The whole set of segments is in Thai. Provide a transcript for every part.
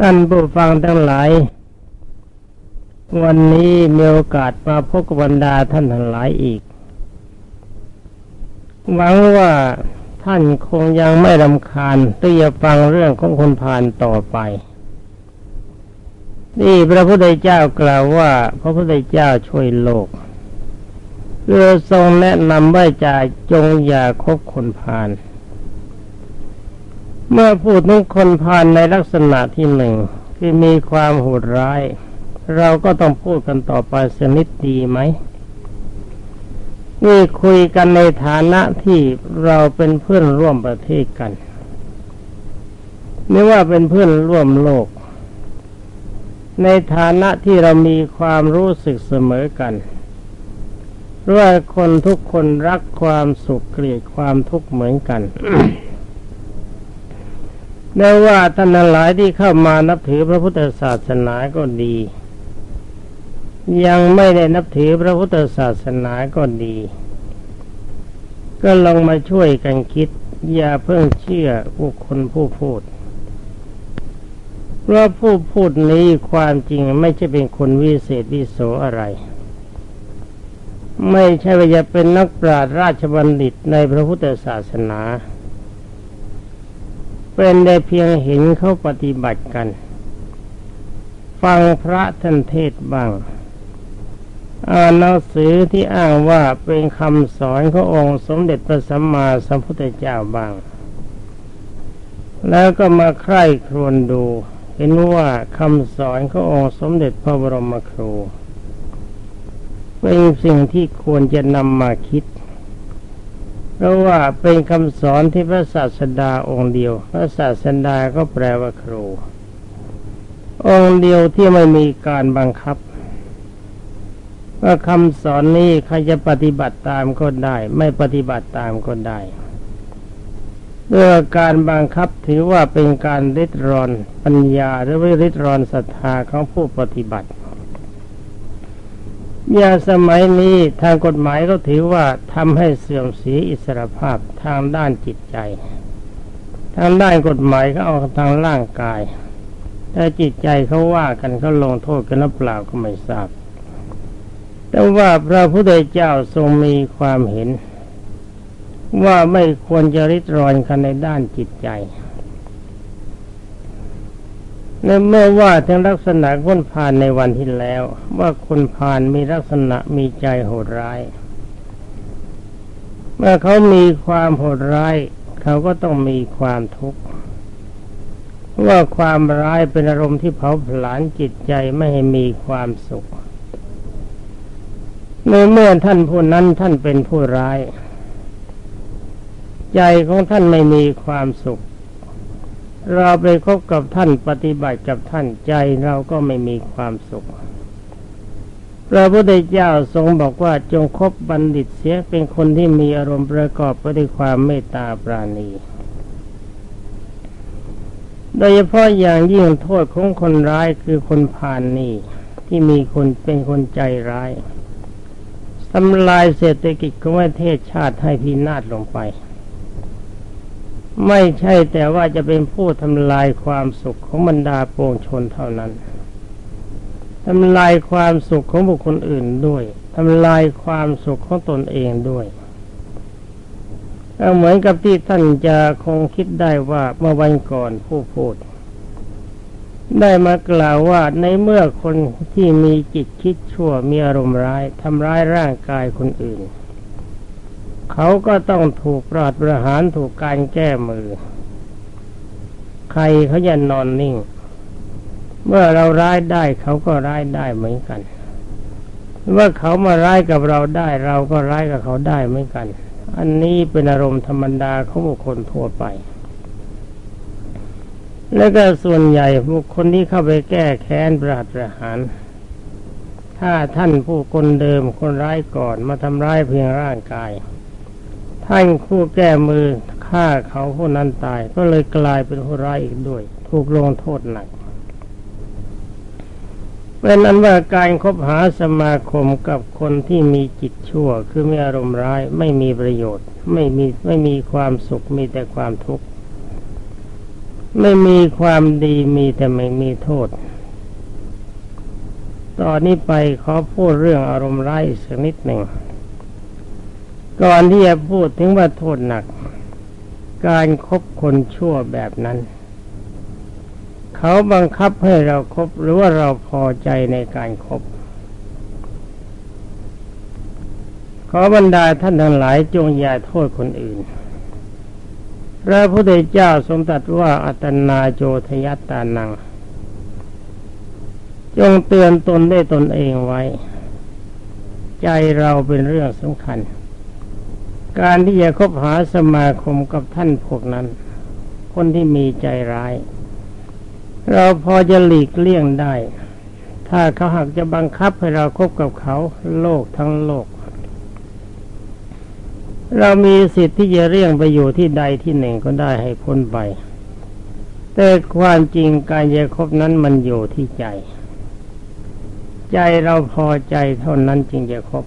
ท่านผู้ฟังทั้งหลาย วันนี้มีโอกาสมาพบกับบรรดาท่านทั้งหลายอีก หวังว่าท่านคงยังไม่รำคาญที่จะฟังเรื่องของคนผ่านต่อไป นี่พระพุทธเจ้ากล่าวว่า พระพุทธเจ้าช่วยโลกเพื่อทรงแนะนำว่าจะจงอย่าคบคนผ่าน เมื่อพูดถึงคนผ่านในลักษณะที่หนึ่งที่มีความโหดร้าย เราก็ต้องพูดกันต่อไปสนิดดีไหมนี่คุยกันในฐานะที่เราเป็นเพื่อนร่วมประเทศกันไม่ว่าเป็นเพื่อนร่วมโลก ในฐานะที่เรามีความรู้สึกเสมอกันว่าคนทุกคนรักความสุขเกลียดความทุกข์เหมือนกัน แม้ว่าท่านหลายที่เข้ามานับถือพระพุทธศาสนาก็ดี ยังไม่ได้นับถือพระพุทธศาสนาก็ดี ก็ลองมาช่วยกันคิด อย่าเพิ่งเชื่อผู้คนผู้พูดเพราะผู้พูดนี้ความจริงไม่ใช่เป็นคนวิเศษวิโสอะไร ไม่ใช่ว่าจะเป็นนักปราชญ์ราชบัณฑิตในพระพุทธศาสนา เป็นได้เพียงเห็นเขาปฏิบัติกัน ฟังพระท่านเทศบ้างอ่านหนังสือที่อ้างว่าเป็นคำสอนขององค์สมเด็จพระสัมมาสัมพุทธเจ้าบ้าง แล้วก็มาใคร่ครวญดู เห็นว่าคำสอนขององค์สมเด็จพระบรมครู เป็นสิ่งที่ควรจะนำมาคิด เพราะว่าเป็นคำสอนที่พระศาสดาองค์เดียว พระศาสดาก็แปลว่าครู องค์เดียวที่ไม่มีการบังคับ ว่าคำสอนนี้ใครจะปฏิบัติตามก็ได้ ไม่ปฏิบัติตามก็ได้ด้วยการบังคับถือว่าเป็นการริดรอนปัญญาหรือว่าริดรอนศรัทธาของผู้ปฏิบัติ ยาสมัยนี้ทางกฎหมายก็ถือว่าทำให้เสื่อมเสียอิสรภาพทางด้านจิตใจ ทางด้านกฎหมายก็เอาทางร่างกาย แต่จิตใจเขาว่ากันเขาลงโทษกันหรือเปล่าก็ไม่ทราบ แต่ว่าพระพุทธเจ้าทรงมีความเห็น ว่าไม่ควรจะริดรอนกันในด้านจิตใจ ในเมื่อว่าถึงลักษณะคนผ่านในวันที่แล้ว ว่าคนผ่านมีลักษณะมีใจโหดร้าย เมื่อเขามีความโหดร้าย เขาก็ต้องมีความทุกข์ว่าความร้ายเป็นอารมณ์ที่เผาผลาญจิตใจไม่ให้มีความสุขในเมื่อท่านผู้นั้นท่านเป็นผู้ร้าย ใจของท่านไม่มีความสุข เราไปคบกับท่านปฏิบัติกับท่านใจเราก็ไม่มีความสุขพระพุทธเจ้าทรงบอกว่าจงคบบัณฑิตเสียเป็นคนที่มีอารมณ์ประกอบไปด้วยความเมตตาปราณี โดยเฉพาะอย่างยิ่งโทษของคนร้ายคือคนผ่านนี่ที่มีคนเป็นคนใจร้ายทำลายเศรษฐกิจของประเทศชาติให้พินาศลงไป ไม่ใช่แต่ว่าจะเป็นผู้ทำลายความสุขของบรรดาปวงชนเท่านั้นทำลายความสุขของบุคคลอื่นด้วยทำลายความสุขของตนเองด้วยเหมือนกับที่ท่านจะคงคิดได้ว่าเมื่อวันก่อนผู้พูด ได้มากล่าวว่าในเมื่อคนที่มีจิตคิดชั่วมีอารมณ์ร้ายทำร้ายร่างกายคนอื่น เขาก็ต้องถูกปราดประหารถูกการแก้มือ ใครเขาจะนอนนิ่ง เมื่อเราร้ายได้เขาก็ร้ายได้เหมือนกันเมื่อเขามาร้ายกับเราได้ เราก็ร้ายกับเขาได้เหมือนกัน อันนี้เป็นอารมณ์ธรรมดาของบุคคลทั่วไป แล้วก็ส่วนใหญ่บุคคลที่เข้าไปแก้แค้นปราดประหารถ้าท่านผู้คนเดิมคนร้ายก่อนมาทำร้ายเพียงร่างกาย ท่านคู่แก้มือฆ่าเขาผู้นั้นตาย ก็เลยกลายเป็นผู้ร้ายอีกด้วย ถูกลงโทษหนักเป็นนั้นว่าการคบหาสมาคมกับคนที่มีจิตชั่ว คือมีอารมณ์ร้ายไม่มีประโยชน์ ไม่มีไม่มีความสุขมีแต่ความทุกข์ไม่มีความดีมีแต่ไม่มีโทษ ตอนนี้ไปขอพูดเรื่องอารมณ์ร้ายสักนิดหนึ่ง ก่อนที่จะพูดถึงว่าโทษหนัก การครบคนชั่วแบบนั้น เขาบังคับให้เราครบหรือว่าเราพอใจในการครบขอบรรดาท่านทั้งหลายจงอย่าโทษคนอื่น พระพุทธเจ้าทรงตรัสว่าอัตนาโจทยัตตานัง จงเตือนตนได้ตนเองไว้ ใจเราเป็นเรื่องสำคัญ การที่จะคบหาสมาคมกับท่านพวกนั้น คนที่มีใจร้าย เราพอจะหลีกเลี่ยงได้ ถ้าเขาหากจะบังคับให้เราคบกับเขาโลกทั้งโลก เรามีสิทธิ์ที่จะเรี่ยงไปอยู่ที่ใดที่หนึ่งก็ได้ให้พ้นไป แต่ความจริงการจะคบนั้นมันอยู่ที่ใจ ใจเราพอใจเท่านั้นจึงจะคบ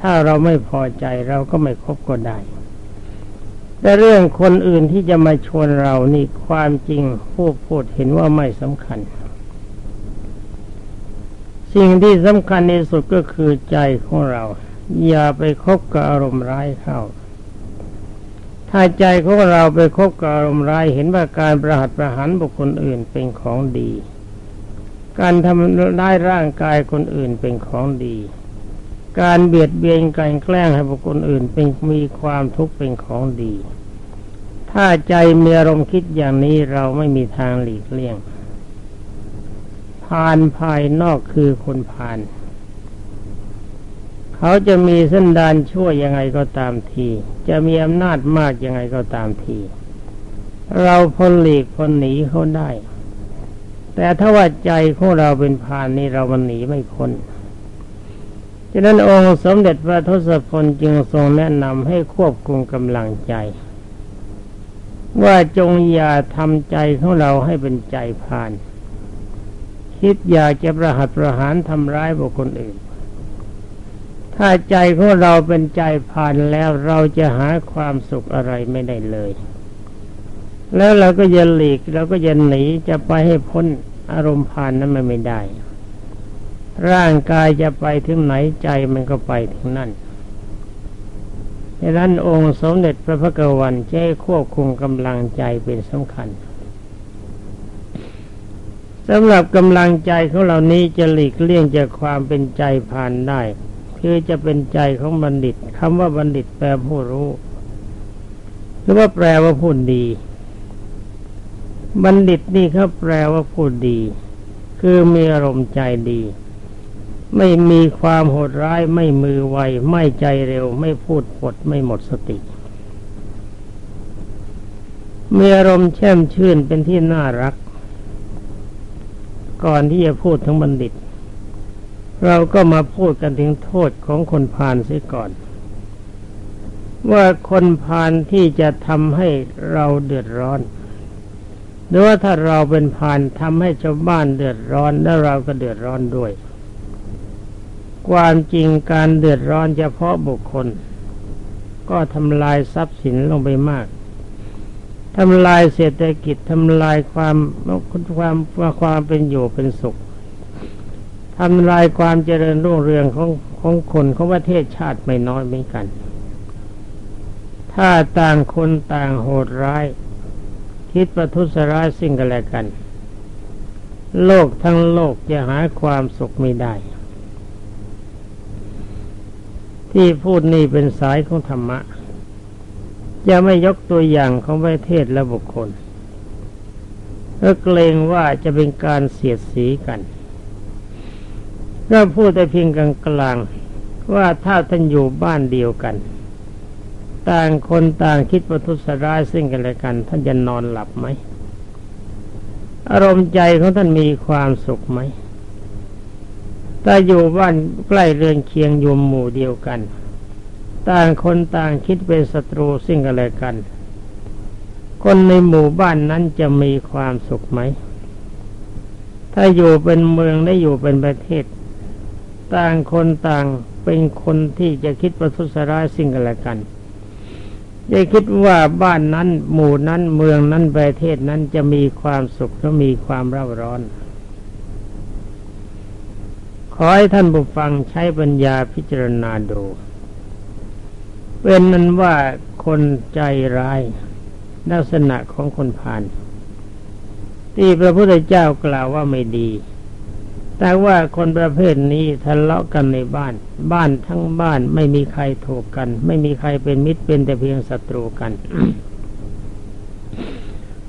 ถ้าเราไม่พอใจเราก็ไม่คบก็ได้ แต่เรื่องคนอื่นที่จะมาชวนเรานี่ความจริงผู้พูดเห็นว่าไม่สำคัญ สิ่งที่สำคัญที่สุดก็คือใจของเรา อย่าไปคบกับอารมณ์ร้ายเข้า ถ้าใจของเราไปคบกับอารมณ์ร้ายเห็นว่าการประหัตประหารบุคคลอื่นเป็นของดี การทำร้ายร่างกายคนอื่นเป็นของดี การเบียดเบียนการแกล้งให้บุคคลอื่นเป็นมีความทุกข์เป็นของดี ถ้าใจมีอารมณ์คิดอย่างนี้เราไม่มีทางหลีกเลี่ยงผ่านภายนอกคือคนผ่าน เขาจะมีเส้นดานชั่วยังไงก็ตามที จะมีอำนาจมากยังไงก็ตามที เราพ้นหลีกพ้นหนีเขาได้ แต่ถ้าว่าใจของเราเป็นพานนี่เรามันหนีไม่พ้น ฉะนั้นองค์สมเด็จพระทศพลจึงทรงแนะนำให้ควบคุมกำลังใจ ว่าจงอย่าทำใจของเราให้เป็นใจพาน คิดอยากจะประหัตประหารทำร้ายบุคคลอื่น ถ้าใจของเราเป็นใจผานแล้วเราจะหาความสุขอะไรไม่ได้เลย แล้วเราก็จะหลีกเราก็จะหนีจะไปให้พ้นอารมณ์ผานนั้นมันไม่ได้ ร่างกายจะไปถึงไหนใจมันก็ไปถึงนั่นดังนั้นองค์สมเด็จพระพุทธวันจะให้ควบคุมกำลังใจเป็นสำคัญสำหรับกำลังใจของเรานี้จะหลีกเลี่ยงจากความเป็นใจผ่านได้ คือจะเป็นใจของบัณฑิตคำว่าบัณฑิตแปลผู้รู้ หรือว่าแปลว่าผู้ดี บัณฑิตนี่เขาแปลว่าผู้ดี คือมีอารมณ์ใจดี ไม่มีความโหดร้ายไม่มือไว ไม่ใจเร็ว ไม่พูดปดไม่หมดสติมีอารมณ์แช่มชื่นเป็นที่น่ารัก ก่อนที่จะพูดถึงบัณฑิต เราก็มาพูดกันถึงโทษของคนพาลเสียก่อน ว่าคนพาลที่จะทำให้เราเดือดร้อน หรือว่าถ้าเราเป็นพานทำให้ชาวบ้านเดือดร้อนแล้วเราก็เดือดร้อนด้วย ความจริงการเดือดร้อนเฉพาะบุคคล ก็ทำลายทรัพย์สินลงไปมากทำลายเศรษฐกิจทำลายความความความเป็นอยู่เป็นสุขทำลายความเจริญรุ่งเรืองของของคนของประเทศชาติไม่น้อยเหมือนกัน ถ้าต่างคนต่างโหดร้าย คิดประทุษร้ายสิ่งกันและกัน โลกทั้งโลกจะหาความสุขไม่ได้ ที่พูดนี่เป็นสายของธรรมะจะไม่ยกตัวอย่างของประเทศและบุคคลเพราะเกรงว่าจะเป็นการเสียดสีกันก็พูดแต่เพียงกลางกลางว่าถ้าท่านอยู่บ้านเดียวกัน ต่างคนต่างคิดประทุษร้ายซึ่งกันและกัน ท่านจะนอนหลับไหม อารมณ์ใจของท่านมีความสุขไหม ถ้าอยู่บ้านใกล้เรือนเคียงอยู่หมู่เดียวกัน ต่างคนต่างคิดเป็นศัตรูซึ่งกันและกัน คนในหมู่บ้านนั้นจะมีความสุขไหม ถ้าอยู่เป็นเมืองได้อยู่เป็นประเทศ ต่างคนต่างเป็นคนที่จะคิดประทุษร้ายสิ่งกันและกันอย่าคิดว่าบ้านนั้นหมู่นั้นเมืองนั้นประเทศนั้นจะมีความสุขและมีความเร่าร้อน อให้ท่านผู้ฟังใช้ปัญญาพิจารณาดู เป็นนั้นว่าคนใจร้าย ลักษณะของคนผ่าน ที่พระพุทธเจ้ากล่าวว่าไม่ดี แต่ว่าคนประเภทนี้ทะเลาะกันในบ้าน บ้านทั้งบ้านไม่มีใครถูกกัน ไม่มีใครเป็นมิตรเป็นแต่เพียงศัตรูกัน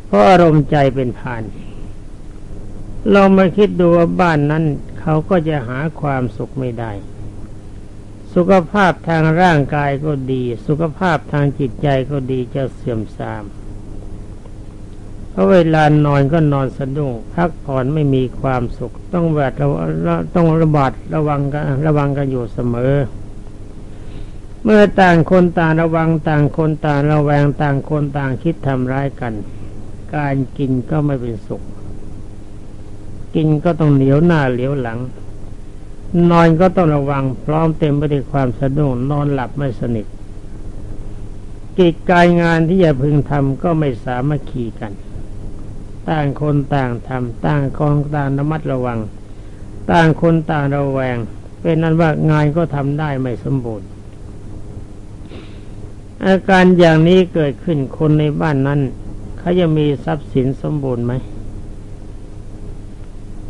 เพราะอารมณ์ใจเป็นผ่านลองมาคิดดูว่าบ้านนั้น เขาก็จะหาความสุขไม่ได้ สุขภาพทางร่างกายก็ดี สุขภาพทางจิตใจก็ดีจะเสื่อมทรามเพราะเวลานอนก็นอนสะดุ้งพักผ่อนไม่มีความสุข ต้องแวดระต้องระบาดระวังกันระวังกันอยู่เสมอ เมื่อต่างคนต่างระวังต่างคนต่างระแวงต่างคนต่างคิดทำร้ายกัน การกินก็ไม่เป็นสุข กินก็ต้องเหนียวหน้าเหลียวหลัง นอนก็ต้องระวังพร้อมเต็มไปด้วยความสะดุ้งนอนหลับไม่สนิทกิจการงานที่จะพึงทำก็ไม่สามารถขี่กัน ต่างคนต่างทำต่างกองต่างระมัดระวัง ต่างคนต่างระแวง เป็นนั้นว่างานก็ทำได้ไม่สมบูรณ์ อาการอย่างนี้เกิดขึ้นคนในบ้านนั้นเขาจะมีทรัพย์สินสมบูรณ์ไหม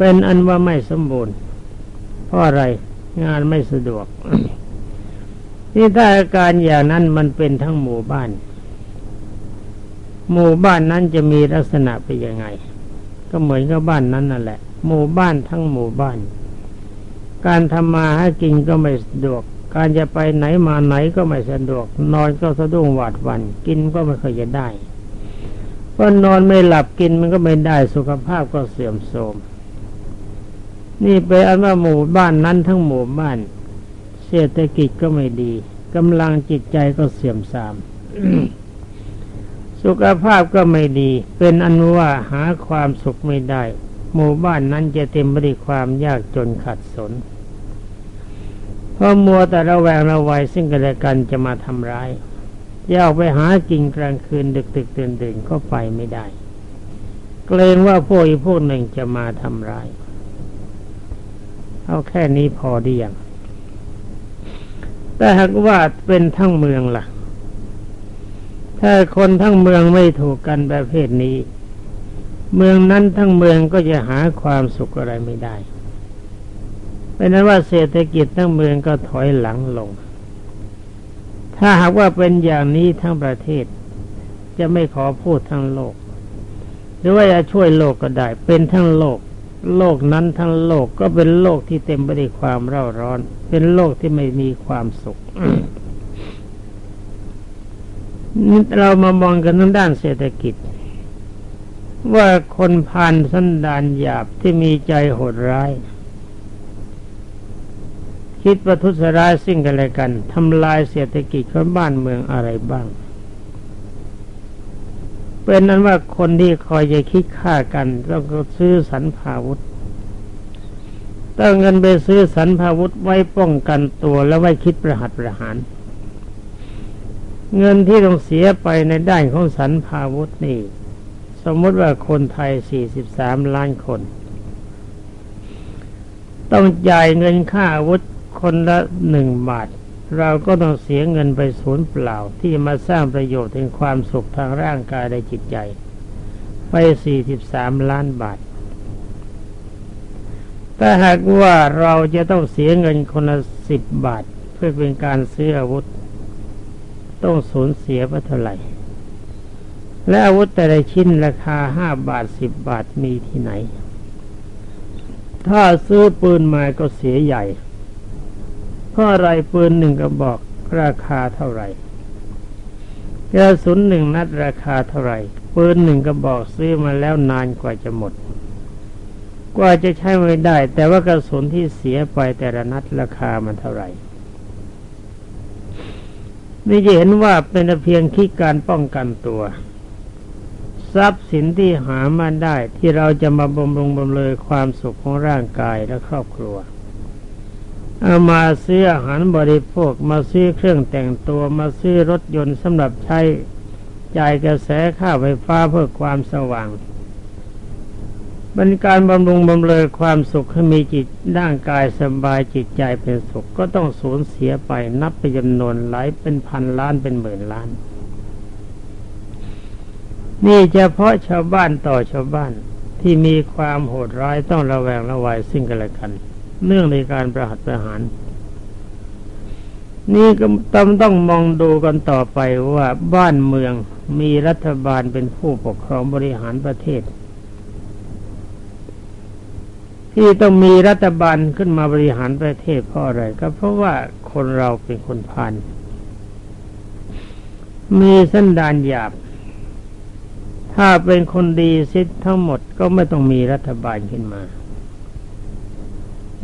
เป็นอันว่าไม่สมบูรณ์ เพราะอะไรงานไม่สะดวก นี่ถ้าอาการอย่างนั้นมันเป็นทั้งหมู่บ้าน หมู่บ้านนั้นจะมีลักษณะเป็นยังไง ก็เหมือนกับบ้านนั้นนั่นแหละ หมู่บ้านทั้งหมู่บ้าน การทำมาหากินก็ไม่สะดวก การจะไปไหนมาไหนก็ไม่สะดวก นอนก็สะดุ้งหวาดวัน กินก็ไม่เคยจะได้เพราะนอนไม่หลับกินมันก็ไม่ได้สุขภาพก็เสื่อมโทรม นี่เป็นอันว่าหมู่บ้านนั้นทั้งหมู่บ้าน เศรษฐกิจก็ไม่ดีกำลังจิตใจก็เสื่อมทรามสุขภาพก็ไม่ดี เป็นอนุว่าหาความสุขไม่ได้ หมู่บ้านนั้นจะเต็มไปด้วยความยากจนขัดสนเพราะมัวแต่ระแวงระวัยซึ่งกันและกันจะมาทำร้ายจะออกไปหากินกลางคืนดึกดึกตื่นตื่นก็ไปไม่ได้ เกรงว่าพวกอีกพวกหนึ่งจะมาทำร้าย เอาแค่นี้พอดีอย่างแต่หากว่าเป็นทั้งเมืองละ่ะ ถ้าคนทั้งเมืองไม่ถูกกันประเภทนี้ เมืองนั้นทั้งเมืองก็จะหาความสุขอะไรไม่ได้เป็นนั้นว่าเศรษฐกิจทั้งเมืองก็ถอยหลังลง ถ้าหากว่าเป็นอย่างนี้ทั้งประเทศ จะไม่ขอพูดทั้งโลก หรือว่าจะช่วยโลกก็ได้ เป็นทั้งโลก โลกนั้นทั้งโลกก็เป็นโลกที่เต็มไปด้วยความเร่าร้อน เป็นโลกที่ไม่มีความสุขนี่เรามามองกันทางด้านเศรษฐกิจ ว่าคนผ่านสันดานหยาบที่มีใจโหดร้าย คิดประทุษร้ายสิ่งกันอะไรกันทำลายเศรษฐกิจของบ้านเมืองอะไรบ้าง เป็นนั้นว่าคนที่คอยจะคิดฆ่ากันต้องซื้อสรรพาวุธต้องเงินไปซื้อสรรพาวุธไว้ป้องกันตัวแล้วไว้คิดประหัตประหาร เงินที่ต้องเสียไปในด้านของสันพาวุธนี่ สมมติว่าคนไทย 43 ล้านคน ต้องจ่ายเงินค่าอาวุธคนละหนึ่งบาท เราก็ต้องเสียเงินไปศูนย์เปล่า ที่มาสร้างประโยชน์ถึงความสุขทางร่างกายและจิตใจ ไป 43 ล้านบาท แต่หากว่าเราจะต้องเสียเงินคนละสิบบาท เพื่อเป็นการซื้ออาวุธ ต้องสูญเสียไปเท่าไหร่ และอาวุธแต่ละชิ้นราคาห้าบาทสิบบาทมีที่ไหน ถ้าซื้อปืนมาก็เสียใหญ่ เพราะอะไรปืนหนึ่งกระบอกราคาเท่าไหร่กระสุนหนึ่งนัดราคาเท่าไหร่ปืนหนึ่งกระบอกซื้อมาแล้วนานกว่าจะหมด กว่าจะใช้ไม่ได้ แต่ว่ากระสุนที่เสียไปแต่ละนัดราคามันเท่าไหร่นี่จะเห็นว่าเป็นเพียงคิดการป้องกันตัว ทรัพย์สินที่หามาได้ที่เราจะมาบำรุงบำเรอความสุขของร่างกายและครอบครัว เอามาซื้ออาหารบริโภคมาซื้อเครื่องแต่งตัวมาซื้อรถยนต์สำหรับใช้จ่ายกระแสค่าไฟฟ้าเพื่อความสว่างเป็นการบำรุงบำเรอความสุขให้มีจิตร่างกายสบายจิตใจเป็นสุขก็ต้องสูญเสียไปนับไปจำนวนหลายเป็นพันล้านเป็นหมื่นล้าน นี่เฉพาะชาวบ้านต่อชาวบ้านที่มีความโหดร้ายต้องระแวงระวัยซึ่งกันและกัน เนื่องในการประหัตประหาร นี่ก็ต้องต้องมองดูกันต่อไปว่าบ้านเมืองมีรัฐบาลเป็นผู้ปกครองบริหารประเทศ ที่ต้องมีรัฐบาลขึ้นมาบริหารประเทศเพราะอะไรก็เพราะว่าคนเราเป็นคนพานมีสันดานหยาบ ถ้าเป็นคนดีสิทธ์ทั้งหมดก็ไม่ต้องมีรัฐบาลขึ้นมา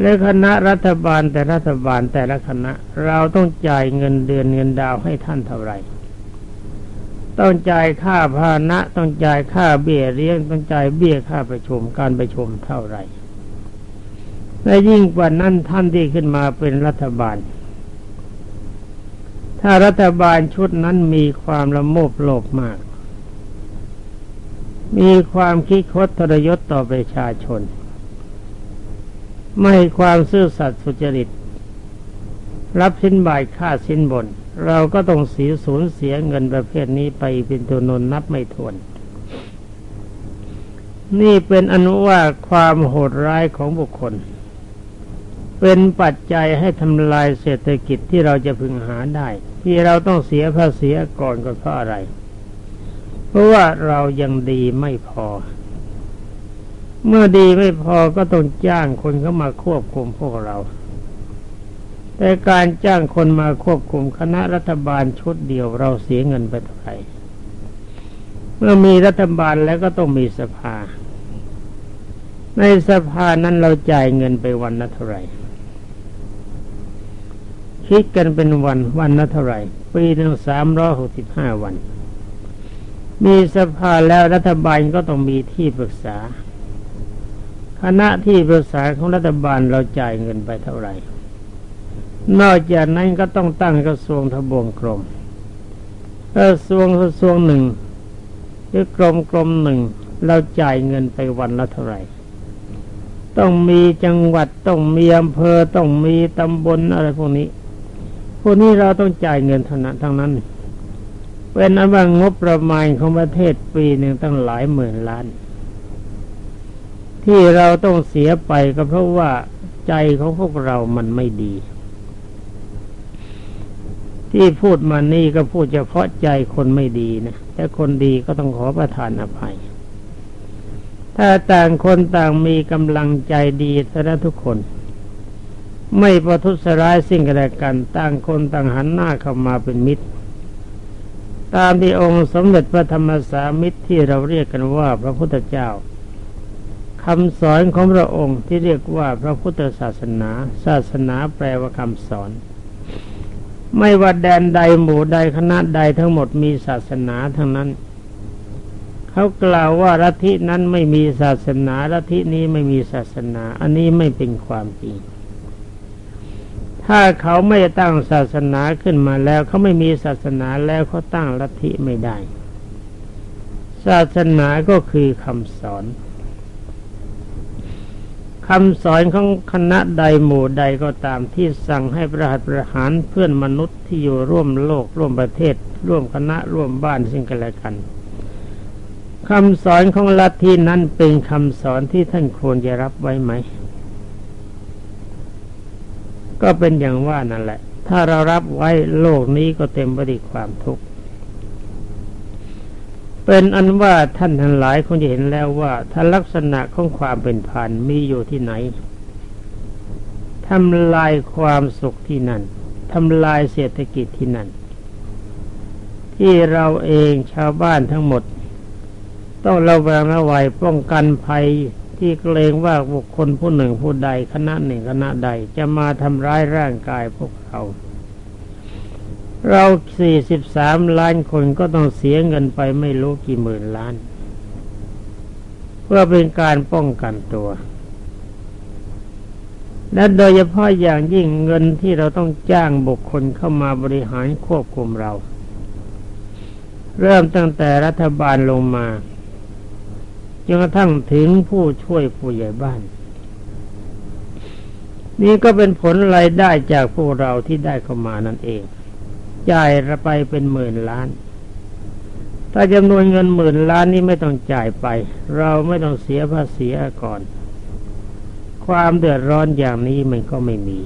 และคณะรัฐบาลแต่รัฐบาลแต่ละคณะ เราต้องจ่ายเงินเดือนเงินดาวให้ท่านเท่าไหร่ ต้องจ่ายค่าพาณะต้องจ่ายค่าเบี้ยเลี้ยงต้องจ่ายเบี้ยค่าประชุมการประชุมเท่าไหร่และยิ่งกว่านั้นท่านที่ขึ้นมาเป็นรัฐบาล ถ้ารัฐบาลชุดนั้นมีความละโมบโลภมาก มีความคิดคดทรยศต่อประชาชน ไม่ความซื่อสัตย์สุจริต รับสินบายค่าสินบน เราก็ต้องเสียสูญเสียเงินประเภทนี้ไปเป็นตัวนนนับไม่ถ้วน นี่เป็นอนุว่าความโหดร้ายของบุคคล เป็นปัจจัยให้ทำลายเศรษฐกิจที่เราจะพึงหาได้ ที่เราต้องเสียภาษีก่อนก็เพราะอะไร เพราะว่าเรายังดีไม่พอ เมื่อดีไม่พอก็ต้องจ้างคนเข้ามาควบคุมพวกเรา แต่การจ้างคนมาควบคุมคณะรัฐบาลชุดเดียวเราเสียเงินไปเท่าไหร่เมื่อมีรัฐบาลแล้วก็ต้องมีสภา ในสภานั้นเราจ่ายเงินไปวันละเท่าไหร่คิดกันเป็นวันวันละเท่าไหร่ปีหนึ่งสามร้อยหกสิบห้าวัน มีสภาแล้วรัฐบาลก็ต้องมีที่ปรึกษา คณะที่ปรึกษาของรัฐบาลเราจ่ายเงินไปเท่าไหร่ นอกจากนั้นก็ต้องตั้งกระทรวงทบวงกรมกระทรวงกระทรวงหนึ่งหรือกรมกรมหนึ่งเราจ่ายเงินไปวันละเท่าไหร่ ต้องมีจังหวัดต้องมีอำเภอต้องมีตำบลอะไรพวกนี้ พวกนี้เราต้องจ่ายเงินเท่านั้นทั้งนั้นเป็นอันว่างบประมาณของประเทศปีหนึ่งตั้งหลายหมื่นล้าน ที่เราต้องเสียไปก็เพราะว่าใจของพวกเรามันไม่ดี ที่พูดมานี่ก็พูดเฉพาะใจคนไม่ดีนะแต่คนดีก็ต้องขอประทานอภัย ถ้าต่างคนต่างมีกำลังใจดีซะทุกคน ไม่ประทุษร้ายสิ่งกันและกัน ต่างคนต่างหันหน้าเข้ามาเป็นมิตร ตามที่องค์สมเด็จพระธรรมสามิตรที่เราเรียกกันว่าพระพุทธเจ้า คำสอนของพระองค์ที่เรียกว่าพระพุทธศาสนา ศาสนาแปลว่าคำสอน ไม่ว่าแดนใดหมู่ใดคณะใดทั้งหมดมีศาสนาทั้งนั้น เขากล่าวว่าลัทธินั้นไม่มีศาสนาลัทธินี้ไม่มีศาสนา อันนี้ไม่เป็นความจริง ถ้าเขาไม่ตั้งศาสนาขึ้นมาแล้วเขาไม่มีศาสนาแล้วเขาตั้งลัทธิไม่ได้ ศาสนาก็คือคำสอน คำสอนของคณะใดหมู่ใดก็ตามที่สั่งให้ประหัตประหารเพื่อนมนุษย์ที่อยู่ร่วมโลกร่วมประเทศ ร่วมคณะร่วมบ้านซึ่งกันและกันคำสอนของลัทธินั้นเป็นคำสอนที่ท่านควรจะรับไว้ไหม ก็เป็นอย่างว่านั่นแหละ ถ้าเรารับไว้โลกนี้ก็เต็มไปด้วยความทุกข์ เป็นอันว่าท่านทั้งหลายคงจะเห็นแล้วว่าถ้าลักษณะของความเป็นพันมีอยู่ที่ไหนทำลายความสุขที่นั่นทำลายเศรษฐกิจที่นั่น ที่เราเองชาวบ้านทั้งหมด ต้องระแวงระวัยป้องกันภัยที่เกรงว่าบุคคลผู้หนึ่งผู้ใดคณะหนึ่งคณะใดจะมาทำร้ายร่างกายพวกเรา เราสี่สิบสามล้านคนก็ต้องเสียเงินไปไม่รู้กี่หมื่นล้าน เพื่อเป็นการป้องกันตัวและโดยเฉพาะอย่างยิ่งเงินที่เราต้องจ้างบุคคลเข้ามาบริหารควบคุมเรา เริ่มตั้งแต่รัฐบาลลงมาจนกระทั่งถึงผู้ช่วยผู้ใหญ่บ้าน นี่ก็เป็นผลรายได้จากพวกเราที่ได้เข้ามานั่นเอง จ่ายระไปเป็นหมื่นล้าน ถ้าจำนวนเงินหมื่นล้านนี้ไม่ต้องจ่ายไป เราไม่ต้องเสียภาษีก่อน ความเดือดร้อนอย่างนี้มันก็ไม่มี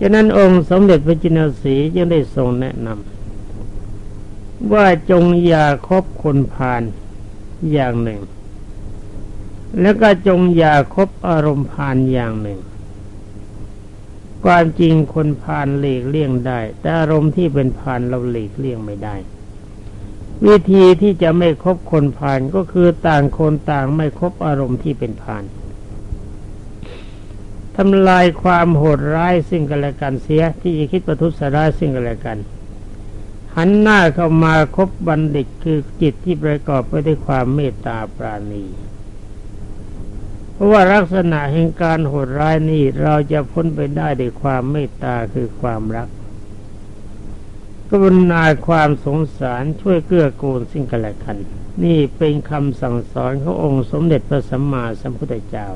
ฉะนั้นองค์สมเด็จพระจินสีจึงได้ทรงแนะนำว่าจงอย่าคบคนพาลอย่างหนึ่ง แล้วก็จงอย่าคบอารมณ์พานอย่างหนึ่ง ความจริงคนพานหลีกเลี่ยงได้ แต่อารมณ์ที่เป็นพานเราหลีกเลี่ยงไม่ได้ วิธีที่จะไม่คบคนพานก็คือต่างคนต่างไม่คบอารมณ์ที่เป็นพานทำลายความโหดร้ายซึ่งกันและกันเสียที่จะคิดประทุษร้ายซึ่งกันและกัน หันหน้าเข้ามาคบบัณฑิตคือจิตที่ประกอบไปด้วยความเมตตาปราณี ราะว่าลักษณะแห่งการโหดร้ายนี้เราจะพ้นไปได้ด้วยความเมตตาคือความรักกรุณาความสงสารช่วยเกื้อกูลสิ่งกันและกัน นี่เป็นคำสั่งสอนขององค์สมเด็จพระสัมมาสัมพุทธเจ้า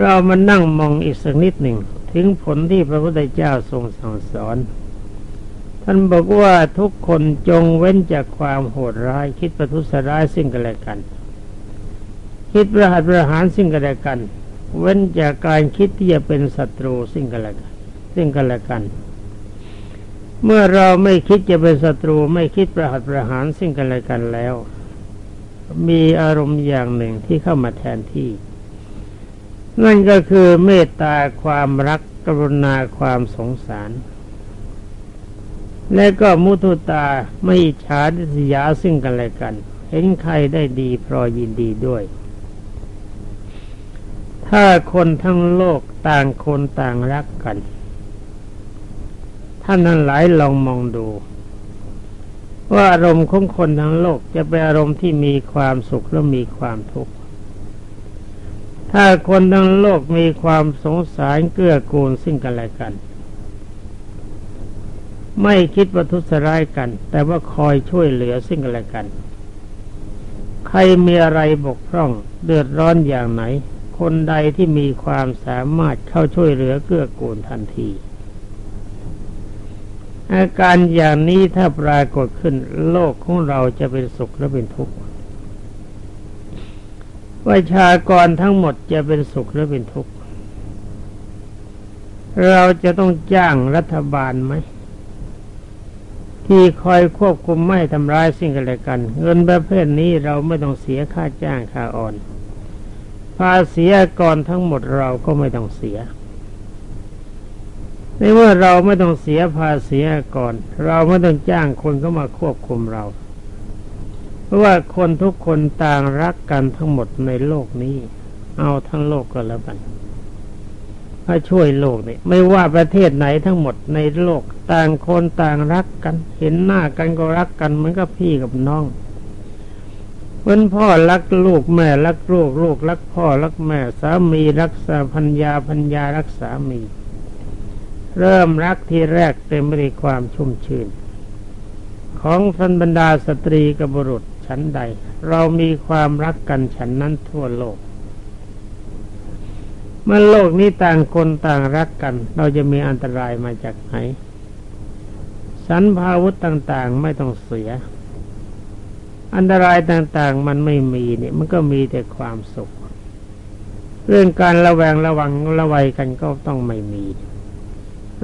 เรามานั่งมองอีกสักนิดหนึ่ง ถึงผลที่พระพุทธเจ้าทรงสั่งสอน ท่านบอกว่าทุกคนจงเว้นจากความโหดร้ายคิดประทุษร้ายซึ่งกันและกัน คิดประหัตประหารซึ่งกันและกัน เว้นจากการคิดที่จะเป็นศัตรูซึ่งกันและกันซึ่งกันและกัน เมื่อเราไม่คิดจะเป็นศัตรูไม่คิดประหัตประหารซึ่งกันและกันแล้ว มีอารมณ์อย่างหนึ่งที่เข้ามาแทนที่ นั่นก็คือเมตตาความรักกรุณาความสงสาร และก็มุทุตาไม่ฉาดิสยาซึ่งกันและกัน เห็นใครได้ดีพรอยินดีด้วย ถ้าคนทั้งโลกต่างคนต่างรักกัน ท่านนั้นหลายลองมองดู ว่าอารมณ์ของคนทั้งโลกจะเป็นอารมณ์ที่มีความสุขและมีความทุกข์ถ้าคนทั้งโลกมีความสงสารเกื้อกูลซึ่งกันและกัน ไม่คิดว่าทุสร้ายกัน แต่ว่าคอยช่วยเหลือซึ่งกันและกัน ใครมีอะไรบกพร่อง เดือดร้อนอย่างไหน คนใดที่มีความสามารถเข้าช่วยเหลือเกื้อกูลทันที อาการอย่างนี้ถ้าปรากฏขึ้นโลกของเราจะเป็นสุขหรือเป็นทุกข์ประชากรทั้งหมดจะเป็นสุขหรือเป็นทุกข์ เราจะต้องจ้างรัฐบาลไหม ที่คอยควบคุมไม่ทำร้ายสิ่งกันและกัน เงินประเภทนี้เราไม่ต้องเสียค่าจ้างค่าอ่อน ภาษีก่อนทั้งหมดเราก็ไม่ต้องเสียในเมื่อเราไม่ต้องเสียภาษีก่อนเราไม่ต้องจ้างคนเข้ามาควบคุมเรา เพราะว่าคนทุกคนต่างรักกันทั้งหมดในโลกนี้ เอาทั้งโลกก็แล้วกันมาช่วยโลกนี่ไม่ว่าประเทศไหนทั้งหมดในโลก ต่างคนต่างรักกัน เห็นหน้ากันก็รักกันเหมือนกับพี่กับน้อง เมื่อพ่อรักลูกแม่รักลูกลูกรักพ่อรักแม่สามีรักษาพัญญาพัญญารักสามี เริ่มรักที่แรกเต็มไปด้วยความชุ่มชื่น ของท่านบรรดาสตรีกับบุรุษชั้นใด เรามีความรักกันฉันนั้นทั่วโลกเมื่อโลกนี้ต่างคนต่างรักกัน เราจะมีอันตรายมาจากไหนสันพาวุธต่างๆไม่ต้องเสีย อันตรายต่างๆ มันไม่มีเนี่ย มันก็มีแต่ความสุข เรื่องการระแวงระวังระวัยกันก็ต้องไม่มี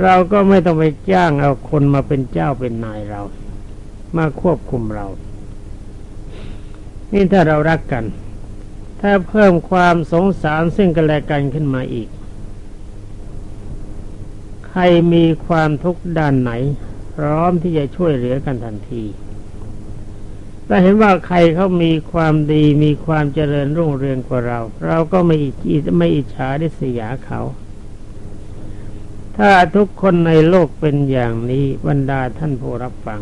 เราก็ไม่ต้องไปจ้างเอาคนมาเป็นเจ้าเป็นนายเรา มาควบคุมเรา นี่ถ้าเรารักกัน ถ้าเพิ่มความสงสารซึ่งกันและกันขึ้นมาอีก ใครมีความทุกข์ด้านไหน พร้อมที่จะช่วยเหลือกันทันที ถ้าเห็นว่าใครเขามีความดีมีความเจริญรุ่งเรืองกว่าเรา เราก็ไม่อิจไม่อิจฉาได้เสียเขา ถ้าทุกคนในโลกเป็นอย่างนี้บรรดาท่านผู้รับฟัง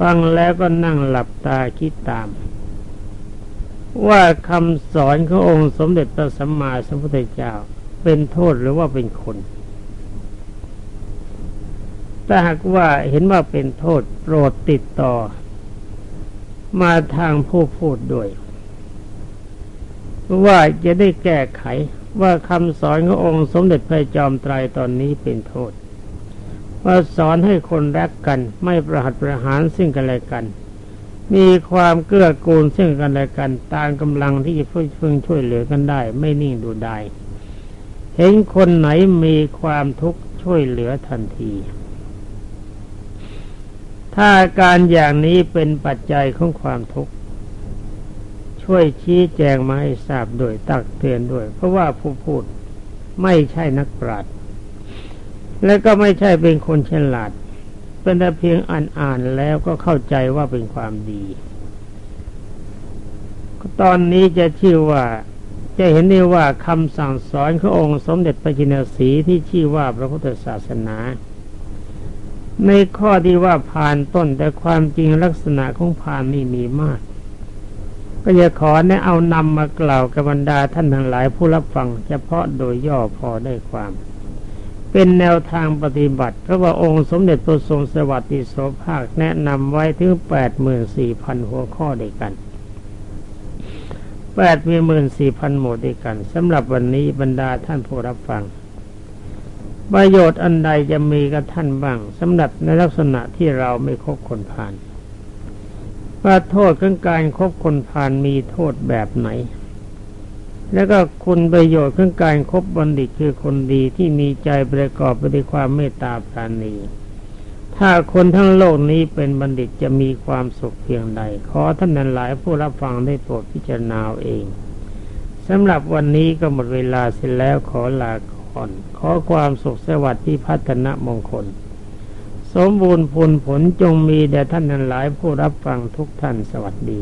ฟังแล้วก็นั่งหลับตาคิดตาม ว่าคำสอนขององค์สมเด็จพระสัมมาสัมพุทธเจ้าเป็นโทษหรือว่าเป็นคนถ้าหากว่าเห็นว่าเป็นโทษโปรดติดต่อ มาทางผู้พูดด้วย ว่าจะได้แก้ไขว่าคำสอนขององค์สมเด็จพระจอมไตรตอนนี้เป็นโทษ ว่าสอนให้คนรักกันไม่ประหัตประหารซึ่งกันและกัน มีความเกื้อกูลซึ่งกันและกันตามกำลังที่จะพึงช่วยเหลือกันได้ ไม่นิ่งดูได้เห็นคนไหนมีความทุกข์ช่วยเหลือทันที ถ้าการอย่างนี้เป็นปัจจัยของความทุกข์ช่วยชี้แจงมาให้ทราบโดยตักเตือนด้วย เพราะว่าผู้พูดไม่ใช่นักปราชญ์และก็ไม่ใช่เป็นคนฉลาด เป็นแต่เพียงอ่านอ่านแล้วก็เข้าใจว่าเป็นความดี ตอนนี้จะชื่อว่าจะเห็นได้ว่าคำสั่งสอนขององค์สมเด็จพระจินสีที่ชื่อว่าพระพุทธศาสนา ในข้อที่ว่าผ่านต้นแต่ความจริงลักษณะของผ่านนี่มีมาก ก็จะขอแนะเอานำมากล่าวกับบรรดาท่านทั้งหลายผู้รับฟังเฉพาะโดยย่อพอได้ความ เป็นแนวทางปฏิบัติ เพราะว่าองค์สมเด็จพระทรงสวัสดิโสภาคแนะนำไว้ถึงแปดหมื่นสี่พันหัวข้อด้วยกันแปดหมื่นสี่พันหมดด้วยกันสำหรับวันนี้บรรดาท่านผู้รับฟัง ประโยชน์อันใดจะมีกับท่านบ้างสำหรับในลักษณะที่เราไม่คบคนผ่านว่าโทษของการครบคนผ่านมีโทษแบบไหน แล้วก็คุณประโยชน์ของการครบบัณฑิตคือคนดีที่มีใจประกอบไปด้วยความเมตตาปราณี ถ้าคนทั้งโลกนี้เป็นบัณฑิตจะมีความสุขเพียงใด ขอท่านนั้นหลายผู้รับฟังได้โปรดพิจารณาเองสำหรับวันนี้ก็หมดเวลาเสร็จแล้วขอลาก่อน ขอความสุขสวัสดิ์ที่พัฒนมงคล สมบูรณ์ผลผลจงมีแด่ท่านนั้นหลายผู้รับฟังทุกท่านสวัสดี